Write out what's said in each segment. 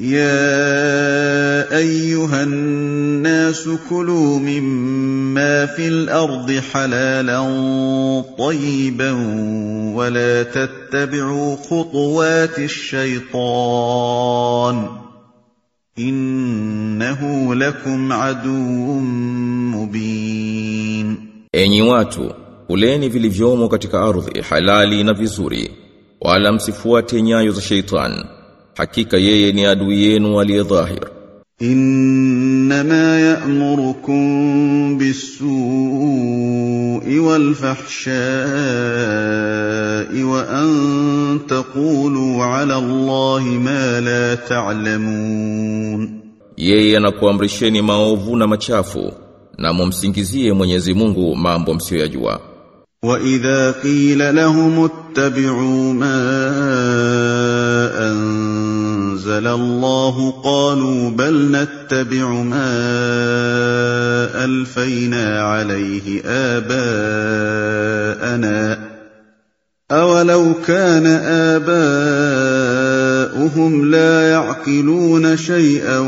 يا ايها الناس كلوا مما في الأرض حلالا طيبا ولا تتبعوا خطوات الشيطان انه لكم عدو مبين Enyi watu, kuleni vilivyomo katika ardhi halali na vizuri, wala msifuate nyayo za sheitan. Hakika yeye ni adui yenu aliye dhahir. انما يامركم بالسوء والفحشاء وان تقولوا على الله ما لا تعلمون Yeye anakuamrisheni maovu na machafu, na mumsingizie Mwenyezi Mungu mambo msiyoyajua. واذا قيل لهم اتبعوا ما انزل الله قالوا بل نتبع ما الفينا عليه اباءنا اولو كان اباؤهم لا يعقلون شيئا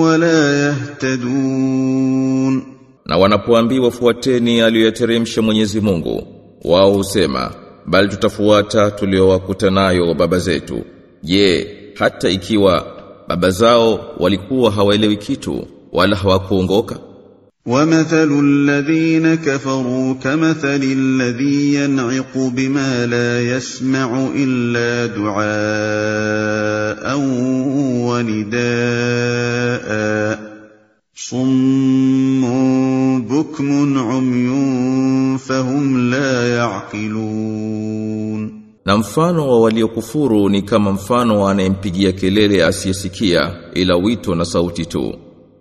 ولا يهتدون Na wanapoambiwa fuateni aliyoyateremsha Mwenyezi Mungu, wao husema, bali tutafuata tuliowakuta nayo baba zetu. Je, hata ikiwa baba zao walikuwa hawaelewi kitu wala hawakuongoka? ومثل الذين كفروا كمثل الذي ينعق بما لا يسمع الا دعاء ونداء صم بكم عمي فهم لا يعقلون Na mfano wa waliokufuru ni kama mfano wa anayempigia kelele asiyesikia ila wito na sauti tu.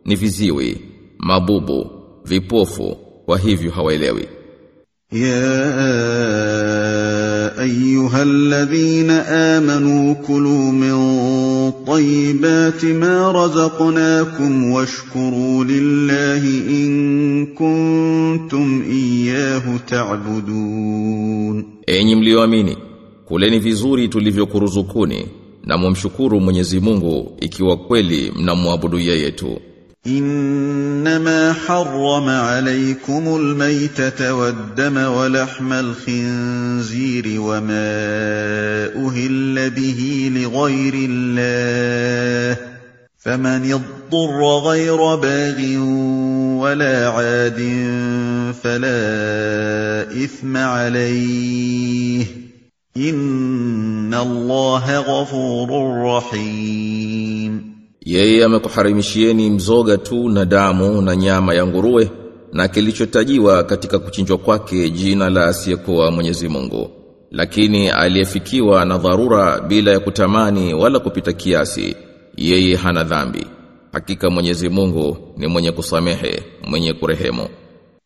Ni viziwi, mabubu, vipofu, kwa hivyo hawaelewi. يا ايها الذين امنوا كلوا من طيبات ما رزقناكم واشكروا لله ان كنتم اياه تعبدون Enyi mlioamini, kuleni vizuri tulivyokuruzukuni na mumshukuru Mwenyezi Mungu ikiwa kweli mnamwabudu yeye tu. انما حرم عليكم الميته والدم ولحم الخنزير وما اهل به لغير الله فمن اضطر غير باغ ولا عاد فلا اثم عليه Inna Allaha ghafurur rahim. Yeye amekuharimishieni mzoga tu na damu na nyama ya nguruwe na kilichotajiwa katika kuchinjwa kwake jina la asiyekuwa Mwenyezi Mungu. Lakini aliyefikiwa na dharura bila ya kutamani wala kupita kiasi, yeye hana dhambi. Hakika Mwenyezi Mungu ni mwenye kusamehe, mwenye kurehemu.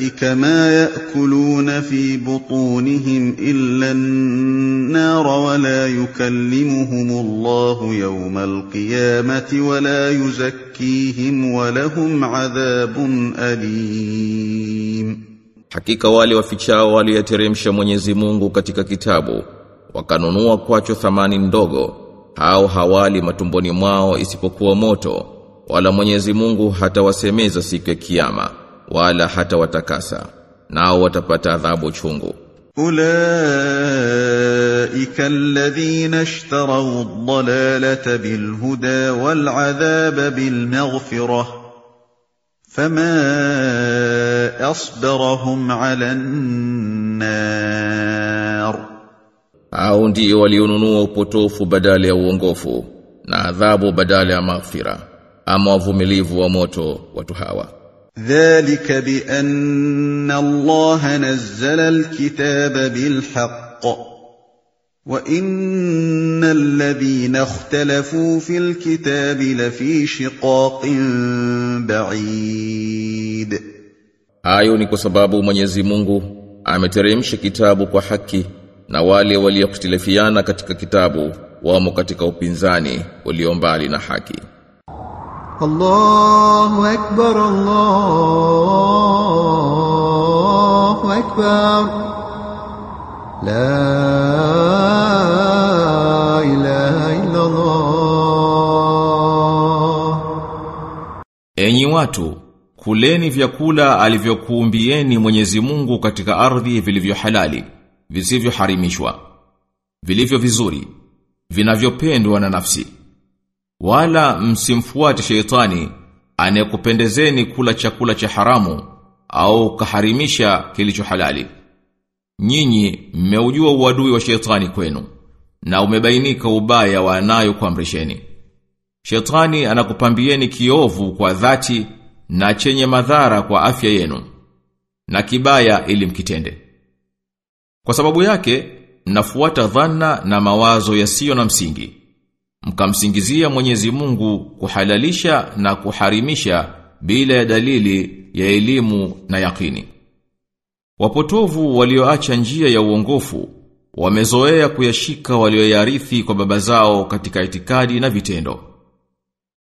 اولئك ما ياكلون في بطونهم الا النار ولا يكلمهم الله يوم القيامه ولا يزكيهم ولهم عذاب اليم Hakika wale wafichao waliyateremsha Mwenyezi Mungu katika kitabu wakanunua kwacho thamani ndogo hao hawali matumboni mwao isipokuwa moto wala Mwenyezi Mungu hatawasemeza siku ya kiyama Wala hatawatakasa nao watapata adhabu chungu أولئك الذين اشتروا الضلالة بالهدى والعذاب بالمغفرة فما أصبرهم على النار Hao ndio walionunua upotofu badala ya uongofu na adhabu badala ya maghfira ama wavumilivu wa moto watu hawa ذلك بأن الله نزل الكتاب بالحق وإن الذين اختلفوا في الكتاب لفي شقاق بعيد Hayo ni kwa sababu Mwenyezi Mungu ameteremsha kitabu kwa haki na wale walioختلفiana katika kitabu wamo katika upinzani ulio mbali na haki الله أكبر الله أكبر لا إله إلا الله Enyi watu, kuleni vyakula alivyokuumbieni Mwenyezi Mungu katika ardhi vilivyo halali, visivyoharimishwa, vilivyo vizuri, vinavyopendwa na nafsi. Wala msimfuate sheitani anayekupendezeni kula chakula cha haramu au kaharimisha kilicho halali. Nyinyi mmeujua uadui wa sheitani kwenu na umebainika ubaya wa anayokuamrisheni. Shetani anakupambieni kiovu kwa dhati na chenye madhara kwa afya yenu na kibaya ili mkitende. Kwa sababu yake mnafuata dhana na mawazo yasiyo na msingi. Mkamsingizia Mwenyezi Mungu kuhalalisha na kuharimisha bila ya dalili ya elimu na yakini. Wapotovu walioacha njia ya uongofu wamezoea kuyashika walioyarithi kwa baba zao katika itikadi na vitendo.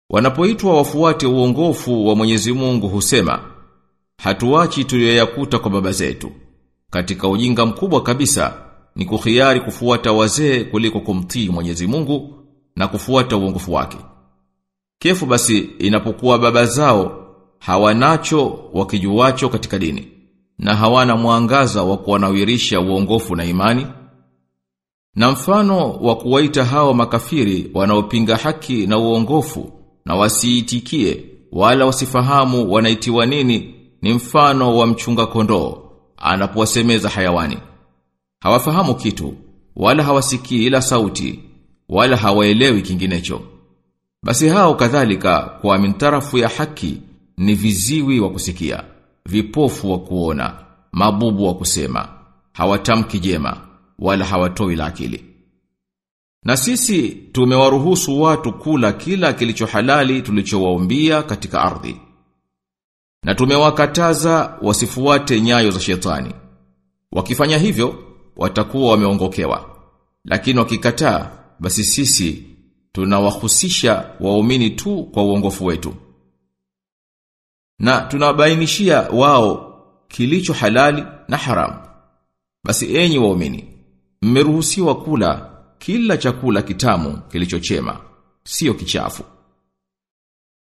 Wanapoitwa wafuate uongofu wa Mwenyezi Mungu husema, hatuachi tuliyoyakuta kwa baba zetu. Katika ujinga mkubwa kabisa ni kuhiari kufuata wazee kuliko kumtii Mwenyezi Mungu na kufuata uongofu wake. Kefu basi inapokuwa baba zao hawanacho wakijuacho katika dini na hawana mwangaza wa kuwanawirisha uongofu na imani. Na mfano wa kuwaita hao makafiri wanaopinga haki na uongofu na wasiitikie wala wasifahamu wanaitiwa nini ni mfano wa mchunga kondoo anapowasemeza hayawani. Hawafahamu kitu wala hawasikii ila sauti wala hawaelewi kinginecho. Basi hao kadhalika kwa mintarafu ya haki ni viziwi wa kusikia, vipofu wa kuona, mabubu wa kusema, hawatamki jema wala hawatoi la akili. Na sisi tumewaruhusu watu kula kila kilicho halali tulichowaumbia katika ardhi. Na tumewakataza wasifuate nyayo za shetani. Wakifanya hivyo, watakuwa wameongokewa. Lakini wakikataa, basi sisi tunawahusisha waumini tu kwa uongofu wetu. Na tunabainishia wao kilicho halali na haramu. Basi enyi waumini, mmeruhusiwa kula kila chakula kitamu kilichochema, sio kichafu.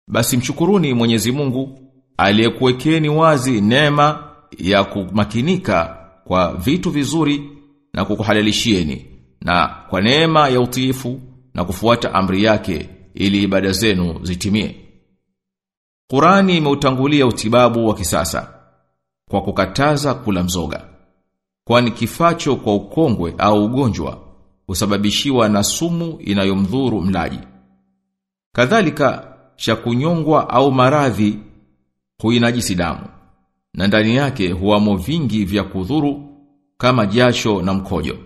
Basi mshukuruni Mwenyezi Mungu aliyekuwekeni wazi neema ya kumakinika kwa vitu vizuri na kukuhalalishieni na kwa neema ya utiifu na kufuata amri yake ili ibada zenu zitimie. Qurani imeutangulia utibabu wa kisasa kwa kukataza kula mzoga. Kwani kifacho kwa ukongwe au ugonjwa husababishiwa na sumu inayomdhuru mlaji. Kadhalika cha kunyongwa au maradhi huinajisi damu na ndani yake huamo vingi vya kudhuru kama jasho na mkojo.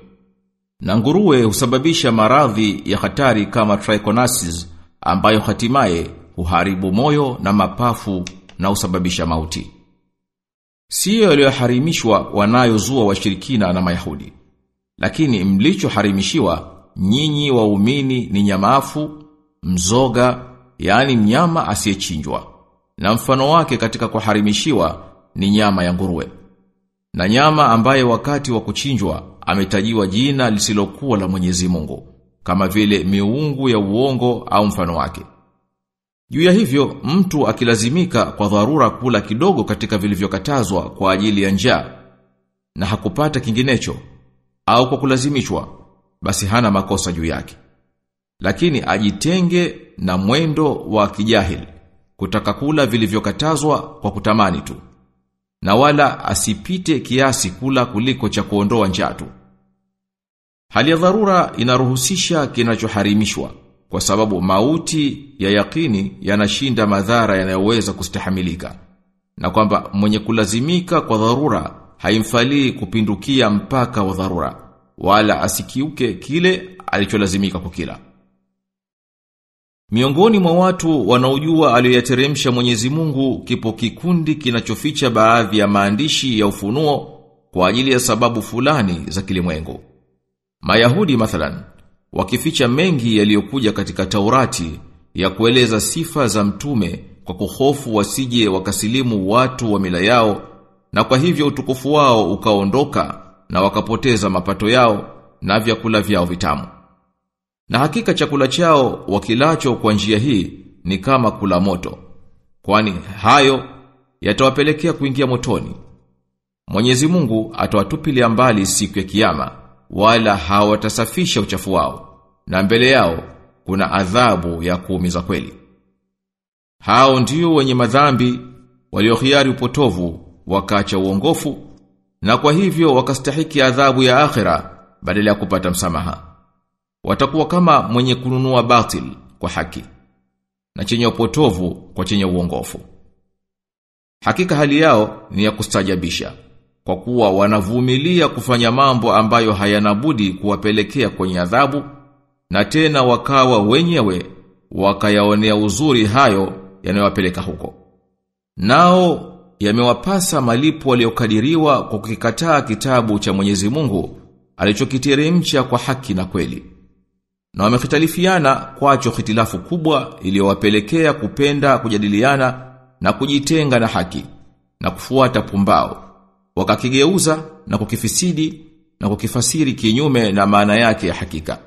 Na nguruwe husababisha maradhi ya hatari kama trichonasis ambayo hatimaye huharibu moyo na mapafu na husababisha mauti. Siyo yaliyoharimishwa wanayozua washirikina na Mayahudi. Lakini mlichoharimishiwa nyinyi waumini ni nyamafu, mzoga, yani mnyama asiyechinjwa. Na mfano wake katika kuharimishiwa ni nyama ya nguruwe. Na nyama ambaye wakati wa kuchinjwa ametajiwa jina lisilokuwa la Mwenyezi Mungu, kama vile miungu ya uongo au mfano wake. Juu ya hivyo mtu akilazimika kwa dharura kula kidogo katika vilivyokatazwa kwa ajili ya njaa na hakupata kinginecho au kwa kulazimishwa basi hana makosa juu yake. Lakini ajitenge na mwendo wa kijahili kutaka kula vilivyokatazwa kwa kutamani tu. Na wala asipite kiasi kula kuliko cha kuondoa njaa tu. Hali ya dharura inaruhusisha kinachoharimishwa kwa sababu mauti ya yakini yanashinda madhara yanayoweza kustahamilika na kwamba mwenye kulazimika kwa dharura haimfalii kupindukia mpaka wa dharura wala asikiuke kile alicholazimika kukila. Miongoni mwa watu wanaojua aliyoyateremsha Mwenyezi Mungu kipo kikundi kinachoficha baadhi ya maandishi ya ufunuo kwa ajili ya sababu fulani za kilimwengu. Mayahudi mathalan wakificha mengi yaliyokuja katika Taurati ya kueleza sifa za mtume kwa kuhofu wasije wakasilimu watu wa mila yao na kwa hivyo utukufu wao ukaondoka na wakapoteza mapato yao na vyakula vyao vitamu. Na hakika chakula chao wakilacho kwa njia hii ni kama kula moto. Kwani hayo yatawapelekea kuingia motoni. Mwenyezi Mungu atawatupilia mbali siku ya kiyama wala hawatasafisha uchafu wao na mbele yao kuna adhabu ya kuumiza kweli. Hao ndio wenye madhambi waliohiari upotovu wakaacha uongofu na kwa hivyo wakastahiki adhabu ya akhira badala ya kupata msamaha. Watakuwa kama mwenye kununua batil kwa haki na chenye upotovu kwa chenye uongofu. Hakika hali yao ni ya kustajabisha kwa kuwa wanavumilia kufanya mambo ambayo hayanabudi kuwapelekea kwenye adhabu na tena wakawa wenyewe wakayaonea uzuri hayo yanayowapeleka huko. Nao yamewapasa malipo waliokadiriwa kwa kukikataa kitabu cha Mwenyezi Mungu alichokiteremsha kwa haki na kweli. Na wamehitalifiana kwacho hitilafu kubwa iliyowapelekea kupenda kujadiliana na kujitenga na haki na kufuata pumbao. Wakakigeuza na kukifisidi na kukifasiri kinyume na maana yake ya hakika.